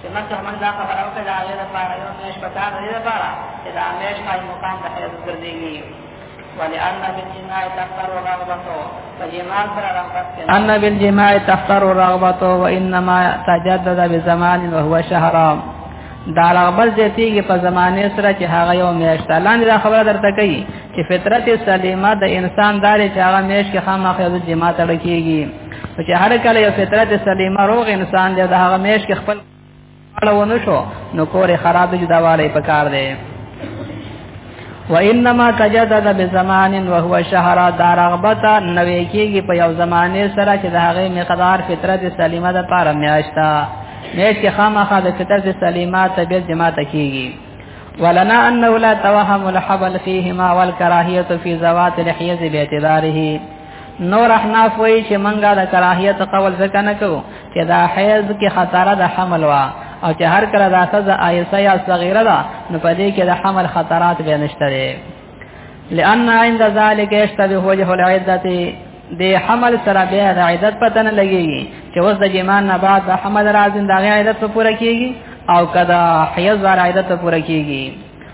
چې من ته من دا خبره وکړه د هغې لپاره یو میاشت په کار د دې لپاره چې دا میاشت قایم مقام د حیض ګرځېږي ولأن بالجماع تفتر رغبته فجماع سره رغبت کوي أن بالجماع تفتر رغبته وإنما تجدد بزمان وهو شهر دا رغبت زیاتیږي په زمانه سره چې هغه یو میاشت لاندې دا خبره درته کوي چې فطرت سلیمه د انسان داري چې هغه میاشت کې خامخې د جماع تړکیږي چې هر کله یو فطرت سلیمه روغ انسان دی د هغه میش کې خپل اړه ونه شو نو کور خراب جداواله پکار دی وانما تجدد بزمان وهو شهر دا رغبت نوې کېږي په یو زمانه سره چې د هغه مقدار فطرت سلیمه د پاره میاشتا میش کې خامخا د فطرت سلیمه طبيعت جماعت کېږي ولنا انه لا توهم الحبل فيهما والكراهيه في زوات الحيز باعتباره نور احناف وایي چې منګه د کراهیت قول ځکه نه کوو چې دا حیض کې خطر د حمل وا او چې هر کله دا سزا آیسه یا صغیره ده نو په دې کې د حمل خطرات به نشته دي لئن عند ذلك يشتبه وجه العده دې حمل سره بیا د عدت پته نه لګيږي چې اوس د جمان نه بعد د حمل راځي د عدت پوره کیږي او کدا حیض وار عدت پوره کیږي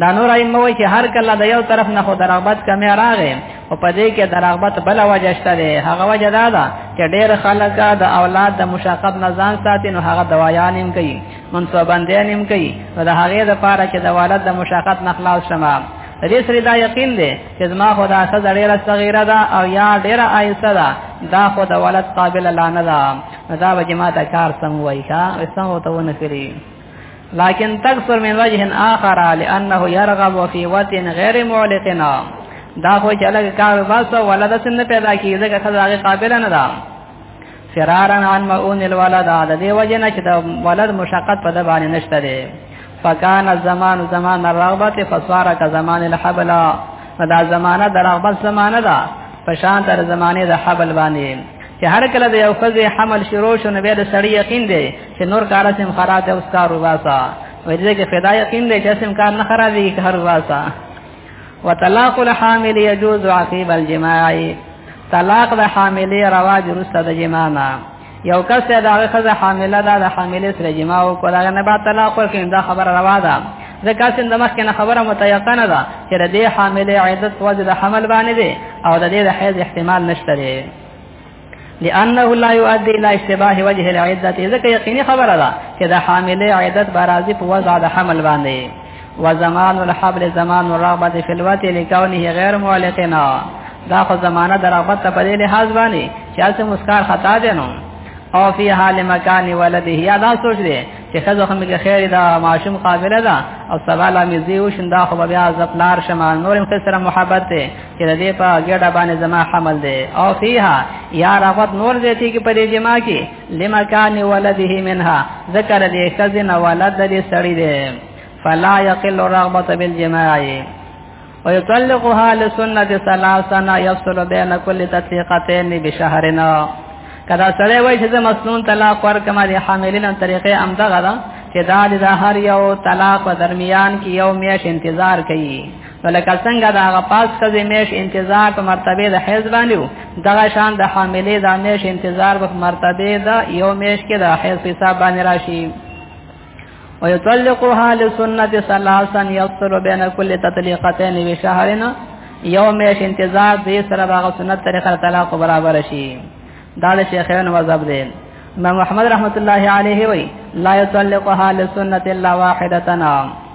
دا نور ائمه وایي چې هر کله د یو طرف نه خو درغبت کمه راغې او په دې کې درغبت بل وجه شته ده هغه وجه دا ده چې ډېر خلک د اولاد د مشاقت نه ځان ساتي نو هغه دوايان هم کوي منصوبندین هم کوي نو د هغه د پاره چې د والد د مشاقت نه خلاص شمه دې سره دا یقین دی چې زما خدا سره ډېره صغیره ده او یا ډېره آیسه ده دا خو د ولد قابل لانه ده دا به جماعت کار سم وایي ښا سم وته ونه کړی لكن تكثر من وجه آخر لأنه يرغب في وطن غير مولقنا دا خو چې الګ کار واسو ولد سن پیدا کیږي ځکه خدای قابل نه ده فرارا عن مؤن الولد د دې وجه نه چې د ولد مشقت په د باندې نشته دی فکان الزمان زمان الرغبت فصار كزمان الحبل دا زمانہ د رغبت زمانہ ده پشان تر زمانه د حبل باندې چې هر کله د یو فز حمل شروع شونه به د سړی یقین دی چې نور کار سم خراب دی اوس کار واسا وجه کې فدا یقین دی چې سم کار نه خراب دی کار واسا وطلاق الحامل يجوز عقيب الجماع طلاق د حاملې رواج رسته د جماع نه یو کس ته دا خزه حامله ده د حاملې سره جماع او کول هغه نه بعد طلاق ورکړي دا خبره روا ده ځکه چې د مخ کنه خبره متيقنه ده چې د حاملې عیدت وجه د حمل باندې ده او د دې د حیض احتمال نشته لانه لا يؤدي الى اشتباه وجه العده اذا که یقیني خبره ده چې د حاملې عدت برازي په وضع د حمل باندې وزمان الحبل زمان الرغبه في الوقت لكونه غير مولقنا دا خو زمانہ د رغبت په دې لحاظ باندې چې هلته مسکار خطا دی نو او فی حال مکان ولده یا دا سوچ دی چې خزه هم کې خیر دا معاشم قابل ده او سوال امیزی وشندا خو بیا زپلار شمه نورم سره محبت چې د دې په ګډه باندې زما حمل دی او فيها یا رغبت نور دې چې په دې جما کې لمکان ولده منها ذکر دې خزن ولد دې سړی دی فلا يقل رغبت بالجماع ويطلقها لسنه ثلاثه يفصل بين كل تطليقتين بشهرنا کدا سړی وای چې مسنون طلاق ورکم دې حاملین طریقې امدغه دا چې دا د هر یو طلاق درمیان کې یو میاش انتظار کوي ولکه څنګه دا هغه پاس خزې میش انتظار په مرتبه د حیض باندې وو دغه شان د حاملې د میش انتظار په مرتبه د یو میش کې د حیض حساب باندې راشي ويطلقها لسنة ثلاثا يفصل بين كل تطليقتين بشهرنا یو میش انتظار دې سره باغ سنت طریقه طلاق برابر شي دا د شیخانو مذهب دی امام محمد رحمت الله علیه وی لا یطلقها لسنه الا واحده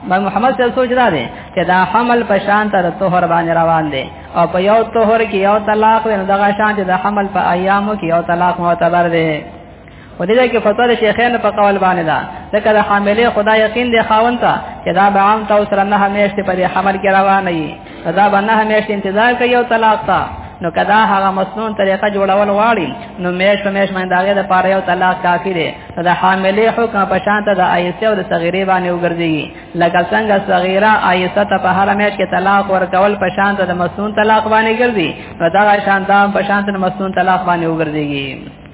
امام محمد څه سوچ را دی چې دا حمل په شان تر طهر باندې روان دی او په یو طهر کې یو طلاق ونه دغه شان چې د حمل په ایامو کې یو طلاق معتبر دی و دې کې فتوا د شیخانو په قول باندې دا ځکه د حاملې خدای یقین دی خاوند ته چې دا به عام تاسو سره نه همیشه په دې حمل کې روان نه دا به نه همیشه انتظار کوي او طلاق تا نو کدا هغه مسنون طریقه جوړول واړي نو میش په میش باندې هغه د پاره یو طلاق کافی دی دا حاملې حکم په شان ته د ایسه او د صغیره باندې وګرځي لکه څنګه صغیره ایسه ته په هر میش کې طلاق ورکول په شان ته د مسنون طلاق باندې ګرځي نو دا شان ته په شان ته مسنون طلاق باندې وګرځي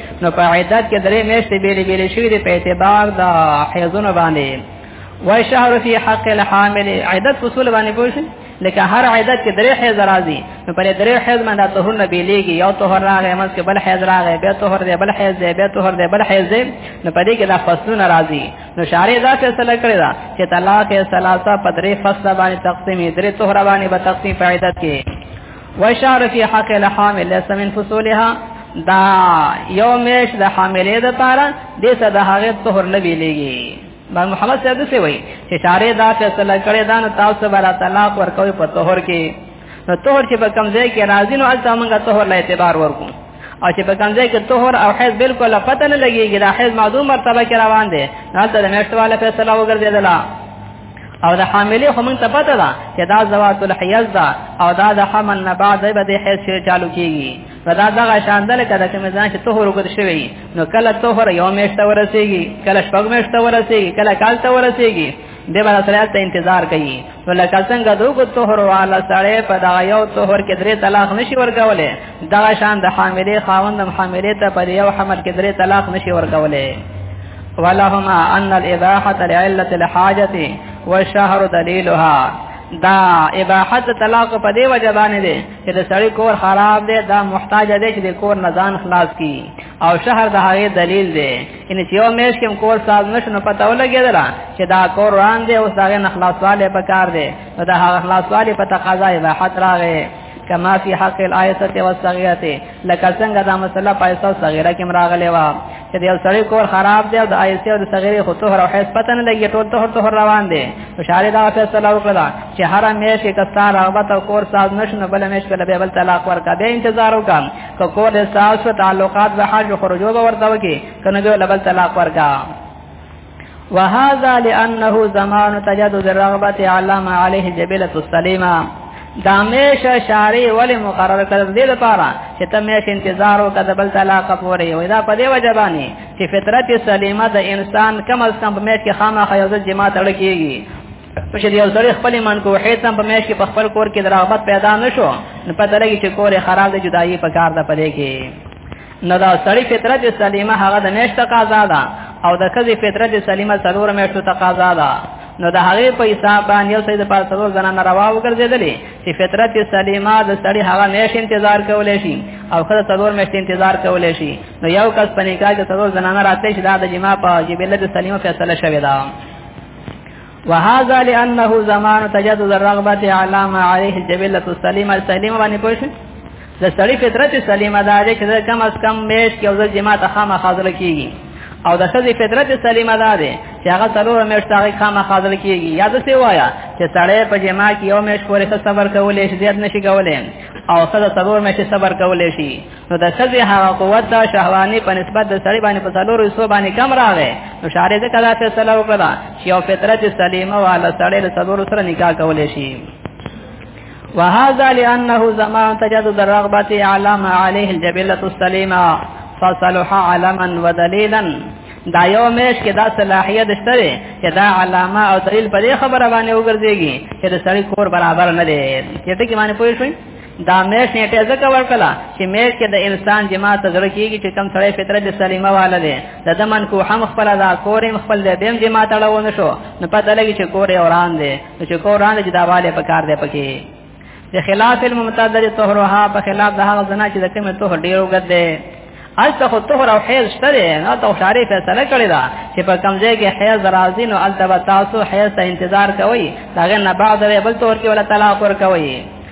نو په عدت کې درې میاشتې بیلې بیلې شوې دي په اعتبار د حیضونو باندې وای شهر فی حق الحامل عدت اصول باندې پوه شئ لکه هر عدت کې درې حیض راځي نو پر درې حیض باندې طهور نه بیلېږي یو طهور راغی مس کې بل حیض راغی بیا طهور دی بل حیض دی بیا طهور دی بل حیض دی نو په دې کې دا فصلونه راځي نو شارع دا فیصله کړی دا چې طلاق ثلاثه په درې فصل باندې تقسیم درې طهور باندې به تقسیم په عدت کې وشار فی حق الحامل ليس من فصولها دا یو میش د حاملې د پاره د صدا هغه طهر نبی لګي بل محمد صاحب څه وایي چې شارې دا فیصله کړې دا نو تاسو بل طلاق ورکوي په طهر کې نو طهر چې په کمزې کې راځي نو البته موږ طهر له اعتبار ورکو او چې په کمزې کې طهر او حیض بالکل پته نه لګيږي دا حیض معدوم مرتبه کې روان دي نو البته د میشتواله فیصله وګرځیدله او د حاملې خو مونږ ته پته ده چې دا زوات الحیض ده او دا د حمل نه بعد به د حیض شری چالو کیږي دا دغه شان ده لکه د کوم ځان چې طهور وګد شوی نو کله طهور یو میشته ورسیږي کله شپږ میشته ورسیږي کله کال ته ورسیږي دی به سره ته انتظار کوي نو لکه څنګه دوه طهور والا سړی په دا یو طهور کې درې طلاق نشي ورکولای دا شان د حاملې خاوند هم حاملې ته پر یو حمل کې درې طلاق نشي ورکولې ولهما ان الاباحه لعله الحاجه والشهر دلیلها دا اباحت طلاق په دی وجه باندې دی چې د سړی کور خراب دی دا محتاج دی چې د کور نزان خلاص کی او شهر د هغه دلیل دی ان چې یو میش کوم کور ساز نشنو پته ولګیدل چې دا کور روان دی او دا نه خلاصواله پکار دی دا هغه خلاصواله په تقاضا اباحت راغی کما فی حق الایسه والصغیره لکه څنګه دا مسله پایسه صغیره کې مراغله وا چې یو سړی کور خراب دی او د ایسه او د صغیره خو طهر او حیث پته نه لګي ټول طهر طهر روان دي نو شارې دا فیصله وکړه چې هر همیش کې کستا رغبت او کور ساز نشنه بل همیش کله به بل طلاق ورکا به انتظار وکم که کور ساز او تعلقات به حاج خروجو به ورته وکي کنه به بل طلاق ورکا وهذا لانه زمان تجدد الرغبه على ما عليه جبله السليمه دا میشه شاری ولی مقرر کړ دې لپاره چې ته میشه انتظار وکړه د بل تعالی کپورې وې دا په دې وجه باندې چې فطرت سلیمه د انسان کم از کم په میشه کې خامخا یو ځل جما تړ کیږي په شدې یو سړی خپل من کو هیڅ هم په میش کې په خپل کور کې د رغبت پیدا نشو نو پته لګي چې کور خراب دی جدایي په کار ده پدې کې نو دا سړی فطرت سلیمه هغه د میشت تقاضا ده او د کزي فطرت سلیمه څلور میشتو تقاضا ده نو د هغه په حساب باندې یو سید پر څلور زنه ناروا وګرځیدلې چې فطرت سلیمه د سړی هغه میشت انتظار کولای شي او خدای څلور میشت انتظار کولای شي نو یو کس په نکاح کې څلور زنه راته شي دا د جما په جبلت سلیمه فیصله شوی ده وهذا لانه زمان تجدد الرغبه على ما عليه الجبله السليمه السليمه باندې پوښ د سړی فطرت سلیمه ده چې کم از کم میش کې او د جماعت خامه خاضل کیږي او د سړي فطرت سلیمه ده چې هغه څلور میش تاغي خامه خاضل کیږي یاد سی وایا چې سړی په جما کې یو میش پورې صبر کولای شي زیات نشي کولای او سره څلور میش صبر کولای شي نو د سزي هغه قوت دا شهواني په نسبت د سړي باندې په څلورو حصو باندې کم راغی نو شارې د کدا ته سلام وکړه چې یو فطرت سلیمه والا سړی له څلورو سره نکاح کولای شي وهذا لانه زمان تجدد الرغبه على ما عليه الجبله السليمه فصلح علما ودليلا دا یو میش کې دا صلاحیت شته دی چې دا علامه او دلیل په دې خبره باندې وګرځيږي چې د سړی کور برابر نه دی چې ټکی باندې پوه شئ دا میش نیټه ځکه ورکړه چې میش کې د انسان جما ته زړه کیږي چې کم سړی فطرت سلیمه واله دی د دمن کو هم خپل دا کورم خپل دیم جما ته لونه شو نو پته لګي چې کور اوران دی چې کور اوران دی دا والے په کار دی پکې د خلاف الممتدد طهرها په خلاف د هغه زنا چې د کومه طهر ډیر وګد دی الته خو طهر او حیض شته دی نو ته شارې فیصله کړی دا چې په کوم ځای کې حیض راځي نو الته تاسو حیض ته انتظار کوئ دا غنه بعد به بل تور کې ولا طلاق ور کوئ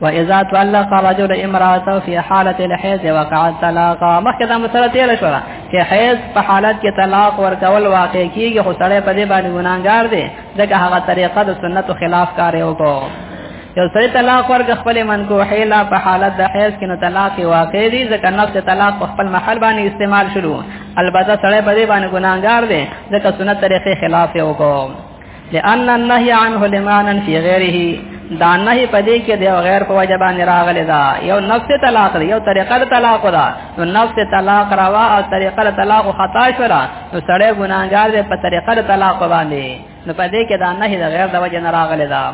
واذا طلق رجل امراته في حاله الحيض وقع الطلاق مخکې دا مسله تیر شو چې حیض په حالت کې طلاق ورکول واقع کیږي خو سړی په دې باندې ګناګار دی ځکه هغه طریقه د سنت خلاف کار یو کو یو سړی طلاق ورک خپل منکوحې لا په حالت د حیض کې نو طلاق واقع دی ځکه نفس طلاق په خپل محل باندې استعمال شلو البته سړی په دې باندې ګناګار دی ځکه سنت طریقې خلاف یو کو لأن النهي عنه لمانا في غيره دا نهي پدې کې دی او غیر په وجه باندې راغلی دا یو نفس طلاق دی یو طریقه طلاق دا نو نفس طلاق روا او طریقه طلاق خطا شولا نو سړی ګناګار دی په طریقه طلاق باندې نو پدې کې دا نهي د غیر د وجه نه راغلی دا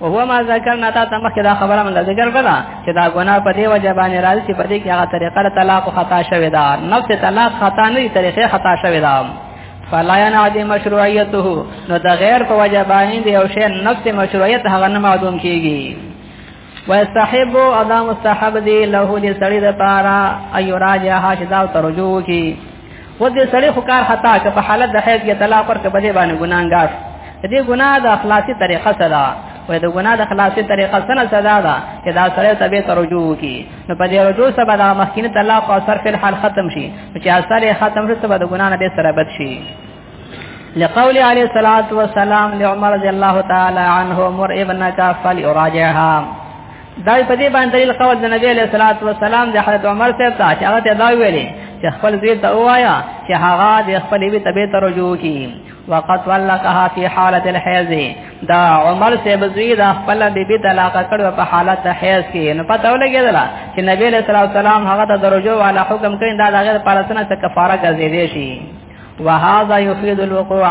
او هو ما ذکرنا تا تمخ دا خبره من ذکر کړه چې دا ګناه په دی وجه باندې راځي چې په دې کې هغه طریقه طلاق خطا شوی دا نفس طلاق خطا نه طریقې خطا شوی دا فلا ينعد مشروعيته نو د غیر په وجه باندې د یو شی نفس مشروعیت هغه نه معلوم کیږي ويستحب ادا مستحب دی له دې سړی د پاره ايو راجه حاشدا ترجو کی و دې سړی خو کار خطا که په حالت د حیض کې طلاق ورکړي بده باندې ګناګار دې ګناه د اخلاصي طریقه سره وې د ګناه د خلاصي طریقه سره سزا ده چې دا سره تبه ترجو کی نو په دې رجوع سره به مخکینه طلاق او صرف الحال ختم شي چې اثر یې ختم رسته به د ګنا نه به سره بد شي لقول عليه الصلاة والسلام لعمر رضي الله تعالى عنه مر ابنك فليراجعها دا په دې باندې دلیل قول د نبی علیہ الصلوۃ والسلام د حضرت عمر صاحب ته چې هغه ته دا ویلي چې خپل زوی ته وایا چې هغه د خپل وی تبه ته رجوع کی وقد طلقها في حالت الحيض دا عمر سے بزوی دا خپل بی بی طلاق کړو په حالت حیض کې نو پته ولګیدل چې نبی له سلام سلام هغه د درجو والا حکم کین دا دغه لپاره سنه څخه کفاره ګرځې دی شي وهذا يفيد الوقوع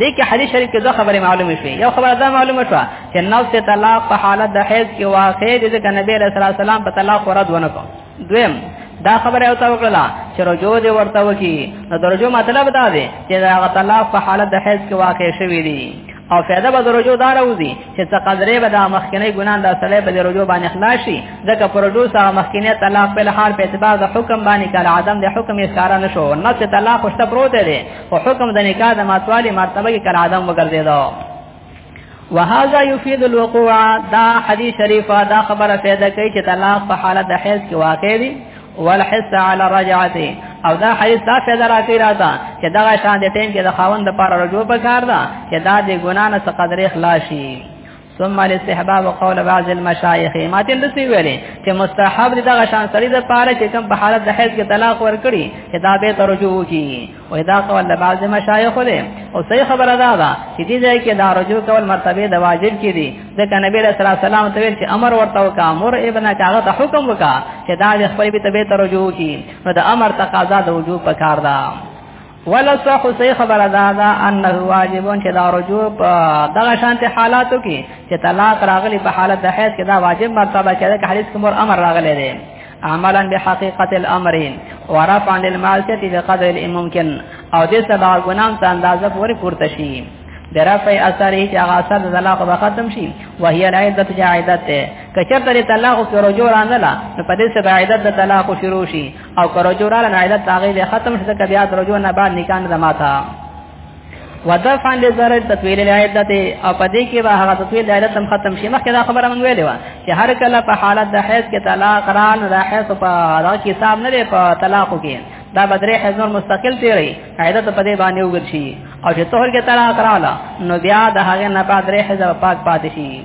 دې کې حدیث شریف کې دوه خبرې معلومې شوې یو خبره دا معلومه شوه چې نفس طلاق په حالت د حیض کې واقع دي چې نبی له سلام سلام په طلاق ورد ونه کوي دویم دا خبره او تا وکړه چې رجو دې ورته وکی نو درجو مطلب دا دی چې دا طلاق په حالت د حیض کې واقع شوی دی او فایده به درجو دار وځي چې څه قدرې به د مخکنی ګنان د سړی په درجو باندې خلاص شي ځکه پروډو سره مخکنی طلاق په لحاظ په اعتبار د حکم باندې کله عدم د حکم اشاره نشو نه چې طلاق خوشته پروت دی او حکم د نکاح د ماتوالي مرتبه کې کله عدم وګرځیدو وهذا يفيد الوقوع دا حدیث شریف دا خبره پیدا کوي چې طلاق په حالت د حیض کې واقع دي والحس على رجعته او دا حدیث دا پیدا راځي راته چې دا شان د ټیم کې د خاوند لپاره رجوع پکار ده چې دا د ګنا نه څخه درې خلاص شي ثم الاستحباب قول بعض المشايخ ماتن دسی ویلې چې مستحب دغه شان سړي د پاره چې کوم په حالت د حیض کې طلاق ورکړي چې دا به ترجو کی او دا قول د بعض مشایخ دی او صحیح خبره ده دا چې دې ځای کې دا رجوع کول مرتبه د واجب کې دي ځکه نبی رسول الله سلام ته ویل چې امر ورته وکا امر ابن کاغه ته حکم وکا چې دا د خپل بیت به رجوع کی نو د امر تقاضا د وجوب په کار ده ولا صح صحیح خبره ده دا انه واجب چې دا رجوع په دغه شانته حالاتو کې چې طلاق راغلی په حالت د حیض کې دا واجب مرتبه کې ده حدیث کوم امر راغلی دی عملا بحقیقت الامر ورفعا للمعصیت بقدر الممکن او دې سبا ګنام ته اندازه پورې پورته شي درفع اثر چې هغه اثر د طلاق به ختم شي وهي العدت چې عدت ده کچرته د طلاق کې رجوع رانه لا په دې سبا عدت د طلاق شروع شي او که رجوع رانه عدت هغه ختم شي کبه عدت رجوع نه بعد نکاح نه ماته ودفعا لزر تطویل العدت او پدې کې به هغه تطویل العدت هم ختم شي مخکې دا خبره مونږ ویلې و چې هر کله په حالت د حیض کې طلاق ران د حیض په هغه کې حساب نه لري په طلاق کې دا بدرې حیض نور مستقل تیری عدت پدې باندې وګرځي او چې طهر کې طلاق رااله نو بیا د هغه نه پدرې حیض پاک پاتې شي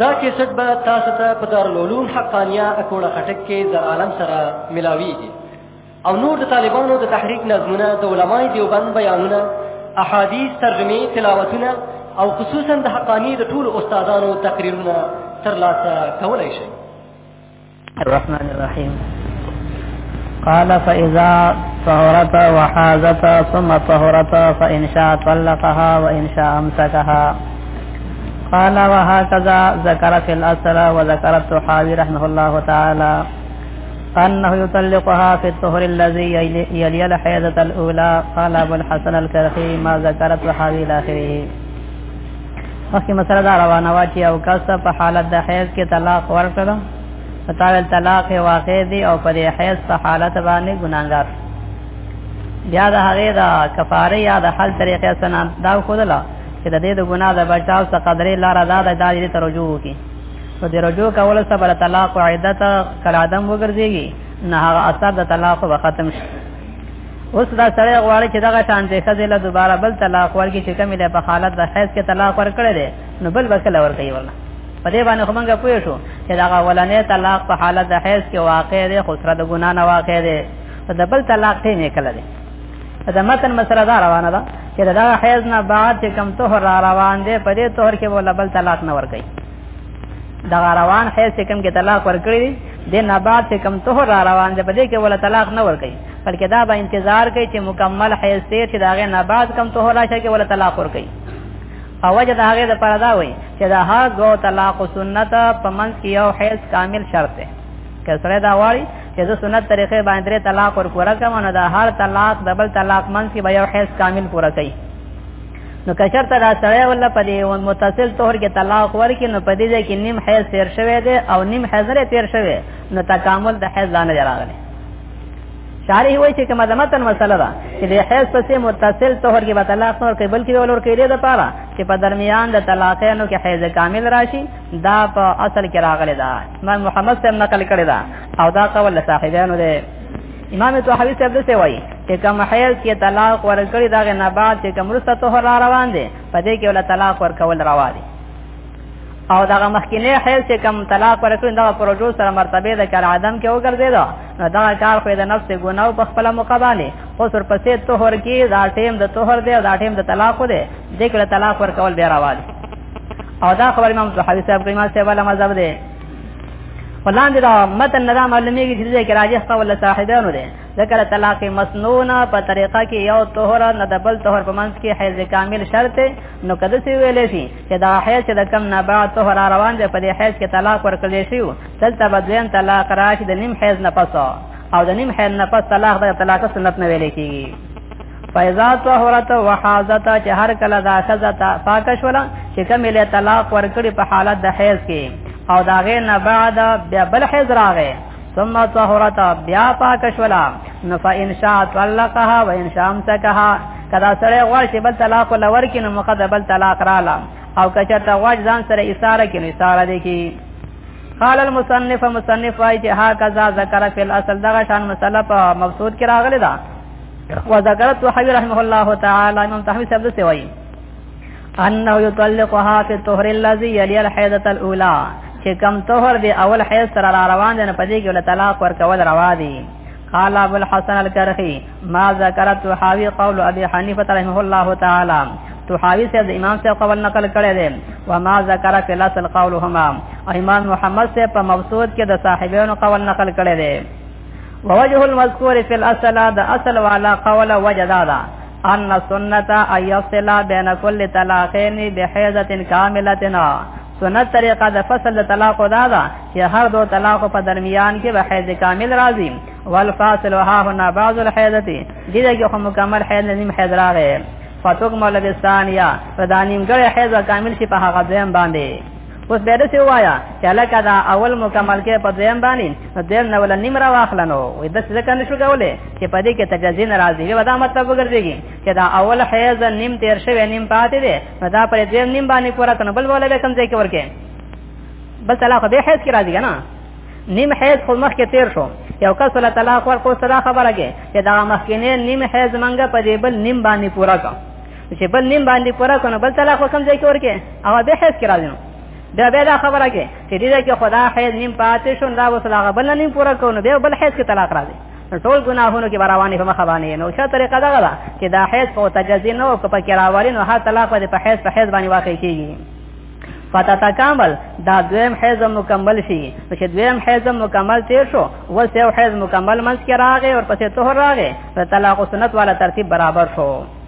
دا کیسټ به تاسو ته په دارالعلوم حقانیه اکوړه خټک کې زر عالم سره ملاویږي او نور د طالبانو د تحریک نظمونه د علماء دیوبند بیانونه احادیث ترجمه تلاوتونه او خصوصا د حقانی د ټولو استادانو تقریرونه ترلاسه کولای شئ الرحمن الرحیم قال فإذا طهرت وحازت ثم طهرت فإن شاء طلقها وإن شاء أمسكها قال وهكذا ذكر في الأسر وذكر التحاوي رحمه الله تعالى أنه يطلقها في الطهر الذي يلي الحيضة الأولى قال أبو الحسن الكرخي ما ذكر التحاوي الآخره مخکې مسله دا روانه وه چې او کس په حالت د حیض کې طلاق ورکړو په تاویل طلاق یې واقع دی او په دې حیض په حالت باندې ګناهګار بیا د هغې د کفارې یا د حل طریقې سره دا وښودله چې د دې د ګناه د بچاو څخه قدرې لاره دا ده دا دې ته رجوع وکړي په دې رجوع کولو سره به طلاق او عدت کله عدم وګرځېږي نه هغه اثر د طلاق به ختم شي اوس دا سړی غواړي چې دغه شان ته خزه له دوباره بل طلاق ورکړي چې کومې له په حالت د حیض کې طلاق ورکړي دي نو بل وکړه ورکړي ورنه په دې باندې موږ پوه شو چې دا اولنې طلاق په حالت د حیض کې واقع دی خو سره د ګنا نه واقع دی د بل طلاق ته نه کله دی دا متن مسره دا روانه ده چې دا حیض نه بعد چې کم طهر را روان دی په دې طهر کې ولا بل طلاق نه ورګي دا روان حیث چې کوم کې طلاق ورکړي دي د نه بعد چې کوم ته را روان دي په دې کې ولا طلاق نه ورکړي بلکې دا به انتظار کوي چې مکمل حیث تیر چې داغه نه بعد کوم ته را شي کې ولا طلاق ورکړي او وجه دا هغه د پردا وي چې دا ها غو طلاق سنت په منځ کې یو حیث کامل شرط دی که سره دا وایي چې زه سنت طریقې باندې طلاق ورکړم نو دا هر طلاق دبل طلاق منځ کې به یو حیث کامل پوره کوي نو کچرته دا سړی ولا په دې متصل طور کې طلاق ورکې نو په دې ځای کې نیم حیض تیر شوی دی او نیم حیض لري تیر شوی نو تکامل د حیض لانه راغلی شارح وایي چې کومه دمتن مسله ده چې د حیض په سیم متصل طور کې به طلاق نور کې بلکې ولور کې دی د پاره چې په درمیان د طلاقینو کې حیض کامل راشي دا په اصل کې راغلی دا امام محمد صاحب نقل کړی دا او دا قول صاحبانو دی امام طحاوی صاحب څه وایي چې کوم حیض کې طلاق ورکړي دا غنه بعد چې کوم رسته طهر روان دي په دې کې ول طلاق ورکول روا دي او دا مخکینه حیض چې کوم طلاق ورکړي دا پروژو سره مرتبه ده چې عدم کې وګرځي دا نو دا کار خو د نفس ګناو په خپل مقابله او سر پسې طهر کې دا ټیم د طهر دی دا ټیم د طلاق دی ذکر طلاق ورکول به روا دي او دا خبر امام طحاوی صاحب کوي ما سیواله مذهب دی ولاندې دا متن نه دا معلومیږي چې ذکر راځي خپل ولا صاحبانو دي ذکر طلاق مسنون په طریقه کې یو طهر نه د بل طهر په منځ کې حیض کامل شرط نو کده سی ویلې شي چې دا حیض چې د کم نه بعد طهر روان دی په دې حیض کې طلاق ورکړل شي تلته بدلین طلاق راشي د نیم حیض نه پسو او د نیم حیض نه پس طلاق د طلاق سنت نه ویل کیږي فیضا طهرت وحاضت چې هر کله دا خزتا پاک شولا چې کومه له طلاق ورکړي په حالت د حیض کې او دا غې نه بعد بیا بل حیض راغې ثم طهرت بیا پاک شولا نفا ان شاء طلقها وان شاء امسكها کدا سره غواړي چې بل طلاق لور کې نو مقدر بل طلاق رااله او کچا ته غواړي ځان سره اشاره کې نو اشاره دی کې قال المصنف مصنف وايي چې ها کذا ذکر فی الاصل دغه شان مسله په مبسوط کې راغلی دا وذكرت حبي رحمه الله تعالى امام تحمي صاحب سے وایي انه يطلقها في الطهر الذي يلي الحيضه الاولى چې کم طهر دی اول حیض سره را روان دی نه پدې کې ول طلاق ورکول روا دی قال ابو الحسن الكرخي ما ذكرت حاوي قول ابي حنيفه رحمه الله تعالى تحاوی سے امام سے قول نقل کړی دی و ما ذکر فی الاصل قولهما امام محمد سے په مبسوط کې د صاحبانو قول نقل کړی دی ووجه المذکور فی الاصل دا اصل والا قول وجدا دا ان سنت ایصل بین کل طلاقین بحیزت کاملتنا سنت طریقه د فصل د طلاق دا ده چې هر دو طلاق په درمیان کې به حیض کامل راځي والفاصل ها هنا بعض الحیضتی دې دغه خو مکمل حیض نیم حیض راغی فتوک مولد ثانیه فدانیم ګړې حیض کامل شي په هغه ځم باندې اوس به دې وایا چې لکه دا اول مکمل کې په دویم باندې نو دویم نه ول نیم را واخلنو وې د څه ځکه نشو کولای چې په دې کې تجزیه ناراضي وي دا مطلب وګرځيږي چې دا اول حیز نیم تیر شوی نیم پاتې دی نو دا پر دویم نیم باندې پورا کنه بل ولا به کم ځای کې ورکه بل طلاق به حیز کې راځي نه نیم حیز خو مخ کې تیر شو یو کس ول طلاق ورکو سره خبره کې چې دا مخکینه نیم حیز منګه په دې بل نیم باندې پورا کړ چې بل نیم باندې پوره کنه بل طلاق وکم ځای کې ورکه او به حیث کې راځنو دا به دا خبره کې چې دې کې خدا حیث نیم پاتې شون دا وسلاغه بل نیم پوره کونه به بل حیث کې طلاق راځي ټول ګناهونو کې براوانې په مخه باندې نو څه طریقه دا ده چې دا حیث په تجزی نه او په کې راوالي نو هر طلاق به په حیث په حیث باندې واقع کیږي فتتکامل دا دویم حیز مکمل شي چې دویم حیز مکمل تیر شو ول سیو حیز مکمل منځ کې راغی او پسې طهر راغی په طلاق سنت والا ترتیب برابر شو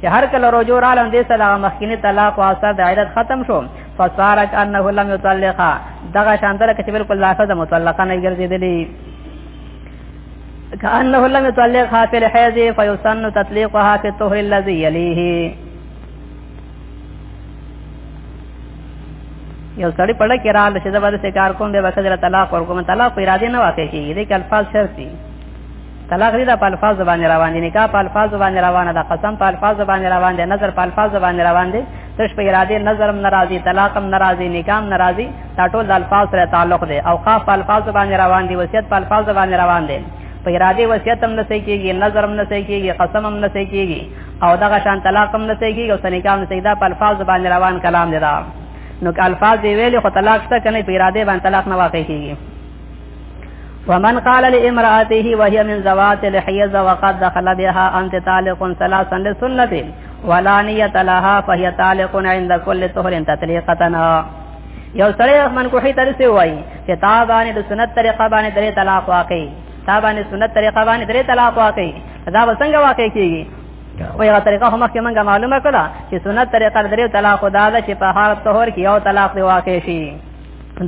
چې هر کله رجوع را لاندې سره مخکینه طلاق او اثر د عدت ختم شو فصارت انه لم يطلقها دغه شاندره چې بالکل لا سره مطلقه نه ګرځیدلی كأنه لم يطلقها في الحيض فيسن تطليقها في الطهر الذي يليه یو سړی پړه کې را لشه زبر سکار کوم به وسره طلاق ورکوم طلاق په اراده نه واقع کیږي دې کې الفاظ شرط دي طلاق دې د الفاظ باندې روان دي نکاح په الفاظ باندې روانه ده قسم په الفاظ باندې روان دي نظر په الفاظ باندې روان دي تش په اراده نظر ناراضي طلاق ناراضي نکاح ناراضي دا ټول د الفاظ سره تعلق دي او خاص په الفاظ باندې روان دي وصیت په الفاظ باندې روان دي په اراده وصیت هم نسې کېږي نظر هم نسې کېږي قسم هم نسې کېږي او دغه شان طلاق هم نسې کېږي او سنکاح هم نسې دا په الفاظ باندې روان کلام دي دا نو که الفاظ ویلې خو طلاق څه کنه په اراده باندې طلاق نه واقع کېږي ومن قال لامراته وهي من زوات الحيض وقد دخل بها انت طالق ثلاثا لسنه ولا نيه لها فهي طالق عند كل طهر تطليقتنا یو سړی من کوحی تر سی وای چې تا باندې د سنت طریقه باندې درې طلاق واقع تا باندې سنت طریقه باندې درې طلاق واقع دا وسنګ واقع کیږي او یو طریقه هم کې منګه معلومه کړه چې سنت طریقه درې طلاق دا ده چې په حالت طهور کې یو طلاق دی واقع شي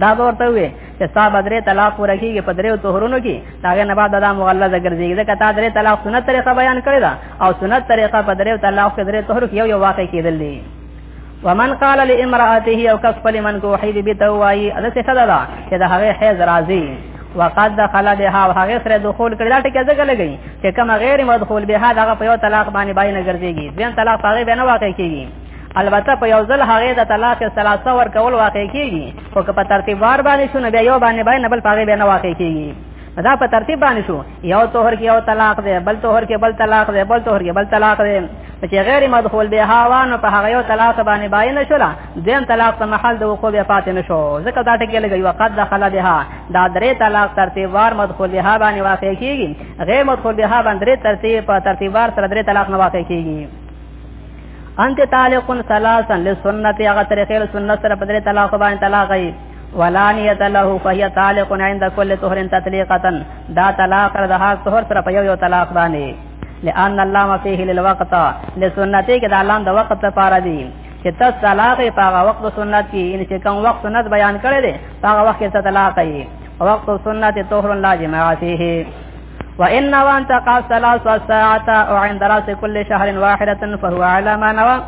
دا به ورته وي چې صاحب درې طلاق پوره کیږي په دریو طهرونو کې داغه نه بعد دا مغلظ ګرځي دا کته درې طلاق سنت طریقه بیان کړی دا او سنت طریقه په دریو طلاق کې درې طهر کې یو یو واقع کېدل دي ومن قال لامراته او کف لمن کو حید بتوای دا څه خدا دا چې دا هغه حیز راضي وقد دخل بها هغه سره دخول کړی دا ټکی ځکه لګی چې کوم غیر مدخول بها دغه په یو طلاق باندې باندې ګرځيږي ځین طلاق هغه به نه واقع کیږي البته په یو ځل هغه د طلاق ثلاثه ور کول واقع کیږي او که په ترتیب وار باندې شو نه بیا یو باندې باندې بل پاګې به نه واقع کیږي دا په ترتیب باندې شو یو توهر کې یو طلاق دی بل توهر کې بل طلاق دی بل توهر کې بل طلاق دی چې غیر مدخول به هاوانو په هغه یو طلاق باندې باندې نشولا دیم طلاق په محل د وقوع به پاتې نشو ځکه دا ټکی لګي وقد دخل بها دا درې طلاق ترتیبوار مدخول به باندې واقع کیږي غیر مدخول به باندې ترتیب په ترتیبوار سره درې طلاق نه واقع کیږي انت طالق ثلاثا للسنه هغه طریقې له سنت سره په درې طلاق باندې طلاق ای ولا نیت له فهي طالق عند كل طهر تطليقه دا طلاق د هغه طهر سره په یو یو طلاق باندې لئن الله ما فيه للوقت لسنته کې د الله د وقت لپاره دی چې تاسو طلاق په هغه وخت سنت کې ان چې کوم وخت سنت بیان کړی دی هغه وخت کې طلاق ای وقت سنت طهر لا جماع فيه وان وان تقع ثلاث ساعات او عند راس كل شهر واحده فهو على ما نوى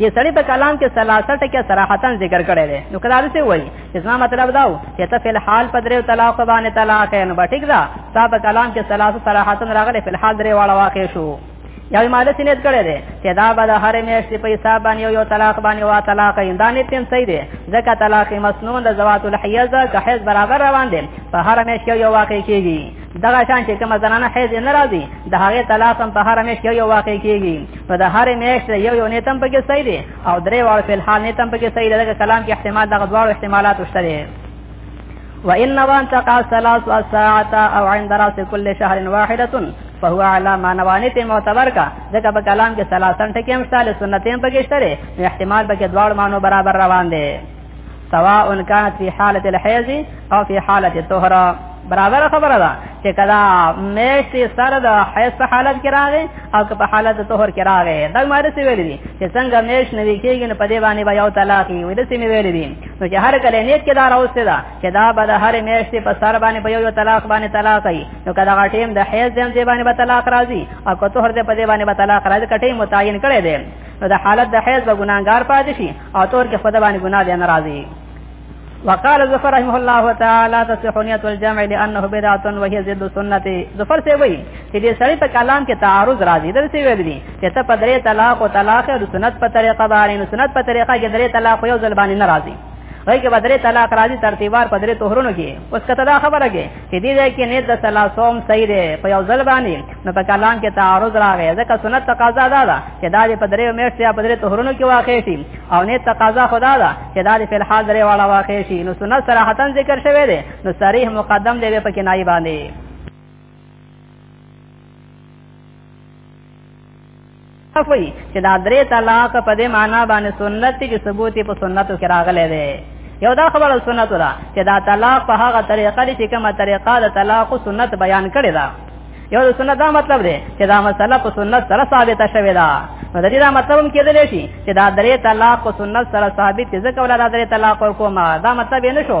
یہ سړی په کلام کې 63 ټکي صراحتا ذکر کړی دی نو کله څه وایي اسما مطلب داو چې ته فل حال په درو طلاق باندې طلاق نه بټیک دا صاحب کلام کې 63 صراحتا راغلی فل حال درې واړه واقع شو یا مال سینې کړه دې چې دا به د هر میاشت په حساب باندې یو طلاق باندې وا طلاق اندانې تیم صحیح دي ځکه طلاق مسنون د زوات الحیض که حیض برابر روان دي په هر میاشت یو واقع کیږي دغه شان چې کوم زنانه حیض نه راځي د هغه طلاق هم په هر میاشت یو واقع کیږي نو د هر میاشت یو یو نیتم پکې صحیح دي او درې واړه په حال نیتم پکې صحیح دي دا کلام کې احتمال دغه دواړو احتمالات شته وإن وان تقع الثلاث والساعة أو عند رأس كل شهر واحدة فهو على ما نوانیت معتبر کا ځکه په کلام کې ثلاثن ټکي هم شته سنتین پکې شته احتمال پکې دواړو مانو برابر روان دي سواء كانت في حالة الحيض او في حالة الطهر برابر خبره ده چې کدا میشتي سره د حیض په حالت کې راغی او که په حالت طهر کې راغی دا مارسي ویل دي چې څنګه میش نوي کېږي نه په دې باندې به یو طلاق وي ودسې مې ویل دي نو چې هر کله نیت کې دا راوسته دا چې دا به د هر میاشتې په سر باندې په یو طلاق باندې طلاق وي نو کله هغه ټیم د حیض دیم دی باندې به طلاق راځي او کته هر دې په دې باندې به طلاق راځي کټې متعین کړي دي نو د حالت د حیض به ګناګار پاتې شي او تور کې خدای باندې ګناه دی ناراضي وقال زفر رحمه الله تعالى تصح نية الجمع لأنه بدعة وهي ضد سنته زفر سے وہی چې دې سړی په کلام کې تعارض راځي دا څه ویل دي چې ته په درې طلاق او طلاق او سنت په طریقه باندې نو سنت په طریقه کې درې طلاق یو ځل باندې ناراضي هغه کې بدرې طلاق راځي ترتیبار په درې طهرونو کې اوس کته دا خبره کې چې دې ځای کې نه د ثلاثوم صحیح دی په یو ځل باندې نو په کلام کې تعارض راغی ځکه سنت تقاضا دا ده چې دا په درې میاشتې یا په درې طهرونو کې واقع شي او نه تقاضا خدا ده چې دا په الحال درې والا واقع شي نو سنت صراحتن ذکر شوی دی نو صریح مقدم دی په کې نای باندې وي چې دا درې طلاق په دې معنا باندې سنت کې ثبوت په سنتو کې راغلي دي یو دا خبره سنت ده چې دا طلاق په هغه طریقه دي چې کومه طریقه د طلاق او سنت بیان کړي ده یو د سنت دا مطلب دی چې دا مسله په سنت سره ثابته شوې ده نو د دې دا مطلب هم کېدلی شي چې دا درې طلاق په سنت سره ثابت دي ځکه ولا دا درې طلاق ورکوم دا مطلب یې نشو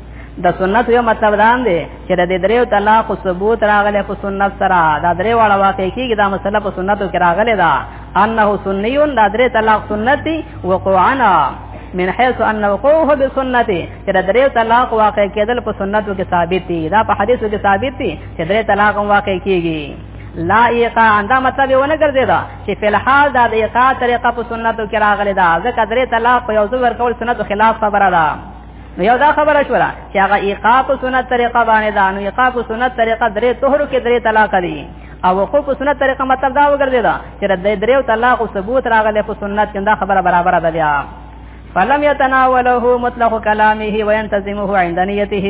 د سنت یو مطلب دا دی چې د دریو طلاق ثبوت راغلی په سنت سره دا درې واړه واقع کیږي دا مسله په سنتو کې راغلی دا انه سنیون دا درې طلاق سنتي وقوعنا من حيث ان وقوعه بسنت چې درې طلاق واقع کېدل په سنتو کې ثابت دي دا په حدیثو کې ثابت دي چې درې طلاق واقع کیږي لا ایقا دا مطلب ونه ګرځي دا چې په الحال دا د ایقا طریقه په سنتو کې راغلي دا ځکه درې طلاق په یو ځل ورکول سنتو خلاف خبره ده نو یو دا خبره شو چې هغه ایقاف سنت طریقه باندې دا نو ایقاف سنت طریقه درې طهر کې درې طلاق دي او وقوف سنت طریقه مطلب دا وګرځي دا چې د درې طلاق او ثبوت راغله په سنت کې دا خبره برابر ده بیا فلم يتناوله مطلق كلامه وينتظمه عند نيته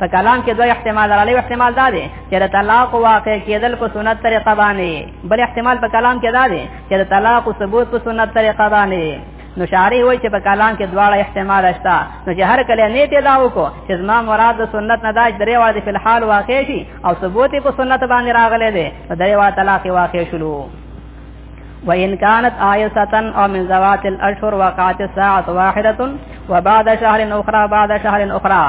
په کلام کې دوه احتمال راغلی احتمال دا دی چې د طلاق واقع کېدل په سنت طریقه باندې بل احتمال په کلام کې دا دی چې د طلاق ثبوت په سنت طریقه باندې نو شارح وای چې په کلام کې دواړه احتمال شته نو چې هر کله نیت دا وکړو چې زما مراد د سنت نه داج درې واړه په الحال واقع شي او ثبوت په سنت باندې راغلي دي په درې واړه طلاق واقع شلو وإن كانت آيسة أو من ذوات الأشهر وقعت الساعة واحدة وبعد شهر أخرى بعد شهر أخرى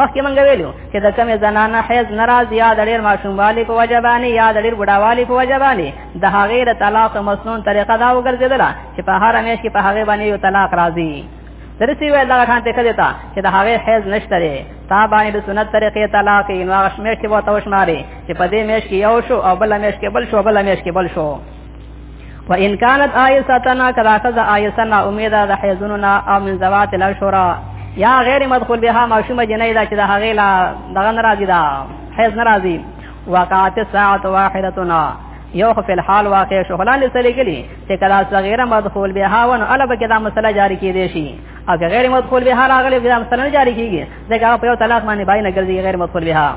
مخکې مونږ ویلو چې د کمې زنانه حیض ناراض یا د ډېر ماشوموالي په وجه باندې یا د ډېر بوډاوالي په وجه باندې د هغه د طلاق مسنون طریقه دا وګرځیدله چې په هر میش کې په هغه باندې یو طلاق راځي درسي وای دا شانته کړی تا چې د هغه حیز نشته لري تا باندې د سنت طریقې طلاق یې نو هغه شمیش کې وته وشماري چې په دې میش کې یو شو او بل میش کې بل شو بل میش کې بل شو و ان كانت آیساتنا کذا کذا آیسنا امید د حیزنا او من زوات الشورا یا غیر مدخول بها معشومه جنیدا چې د هغه لا دغه ناراضی دا حیز ناراضی وقعت الساعه واحدتنا یو خو فل حال واقع شو خلان لسلی کلی چې کلا صغیره مدخول به هاون الا به کدا مسله جاری کی دی شي او غیر مدخول به حال اغلی به مسله جاری کیږي ځکه په یو طلاق باندې بای نه ګرځي غیر مدخول به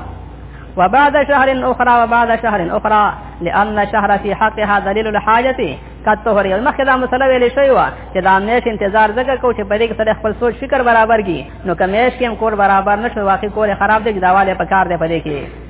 وبعد شهر اخرى وبعد شهر اخرى لان الشهر في حقها دليل الحاجه کتهوري مخکې دا مسله ویلې شوی و چې دا میش انتظار زګه کو چې په دې کې سره خپل سوچ فکر برابر کی نو کمیش کې هم کور برابر نشو واقع کور خراب دی دا والے په کار دی په دې کې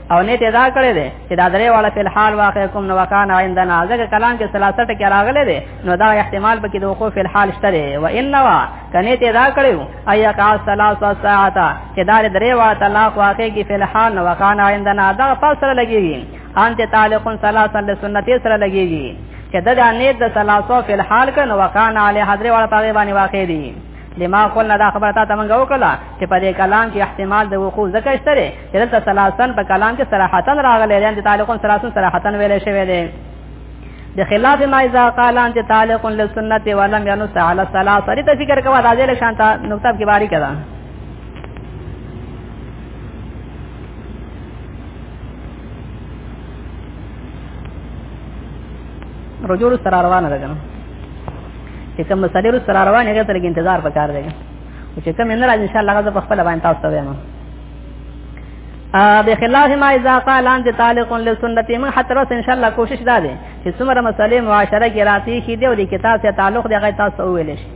او نه ته دا کړی دی چې دا درې واړه په حال واقع کوم نو وکانا عندنا ځکه کلام کې سلاست کې راغلی دی نو دا احتمال پکې د وقوع په حال شته دی و انوا کنه ته دا کړو ایا کا سلاس ساعت چې دا درې واړه طلاق واقع کې په حال نو وکانا عندنا دا پاس سره لګیږي انت تعلق سلاس له سنت سره لګیږي چې دا د نیت د سلاسو په حال کې نو وکانا علی حضرت واړه په باندې واقع دی لما قلنا دا خبره تا تمنګ وکړه چې په دې کلام کې احتمال د وقوع ذکر شته دلته سلاسن په کلام کې صراحتن راغلی دی چې تعلقون سلاسن صراحتن ویل شوی دی بخلاف ما اذا قال انت تعلق للسنه ولم ينص على الصلاه سری ته فکر کوا دا دې شانتا نقطه کې باری کړه رجوع سره روانه ده کنه چې کوم مسلې سره روانه هغه ترګ انتظار وکړ دی چې کوم نه راځي ان شاء الله غزه په خپل باندې تاسو ته وایم بخلاف ما اذا قال انت تعلق للسنه من حتى رس ان شاء الله کوشش دا دی چې څومره مسلې معاشره کې راځي شي دی او د کتاب سره تعلق دی غي تاسو ویل شي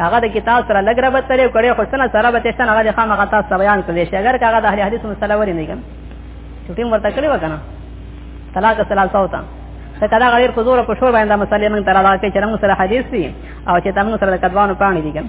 هغه د کتاب سره لګ ربط لري کړي خو سره سره به تاسو هغه خامہ غتا سبيان کړی شي اگر هغه د اهل حدیث مسله وري نه کوم چې ټیم ورته کړی وکنه طلاق سلام صوتا څنګه دا غیر حضور په شور باندې مسلې موږ تر علاقه چې موږ سره حدیث دي او چې تاسو سره د کدوانو پانی دي کوم